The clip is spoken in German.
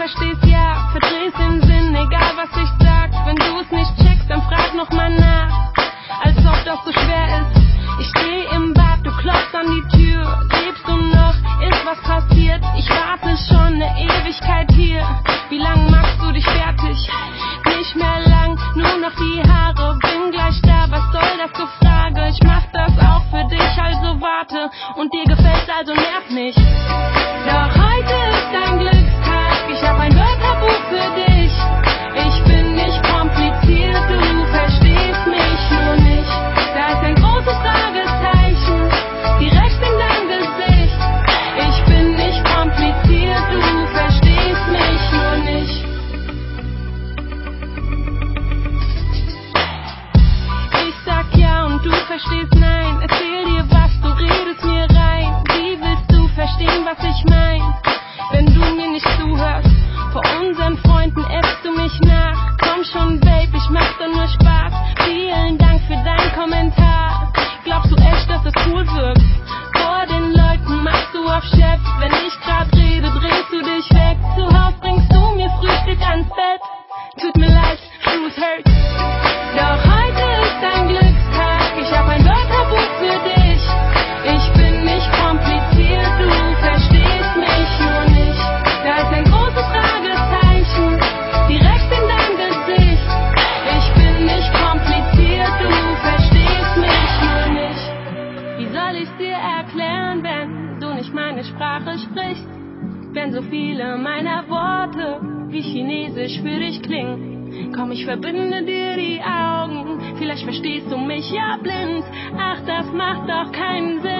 verstehst ja, verdrehst den Sinn, egal was ich sag. Wenn du es nicht checkst, dann frag noch mal nach. Als ob das so schwer ist. Ich steh im Bad, du klopfst an die Tür. Lebst du noch? Ist was passiert? Ich warte schon ne Ewigkeit hier. Wie lang machst du dich fertig? Nicht mehr lang, nur noch die Haare. Bin gleich da, was soll das zur Frage? Ich mach das auch für dich, also warte. Und dir gefällt's, also nerv nicht. Doch unseren Freunden äffst du mich nach. Komm schon, Babe, ich mach doch nur Spaß. Vielen Dank für deinen Kommentar. Glaubst du echt, dass es cool wirkt? Vor den Leuten machst du auf Chef. Wenn ich grad rede, Sprichst? Wenn so viele meiner Worte wie Chinesisch für dich klingen. Komm, ich verbinde dir die Augen, vielleicht verstehst du mich ja blind. Ach, das macht doch keinen Sinn,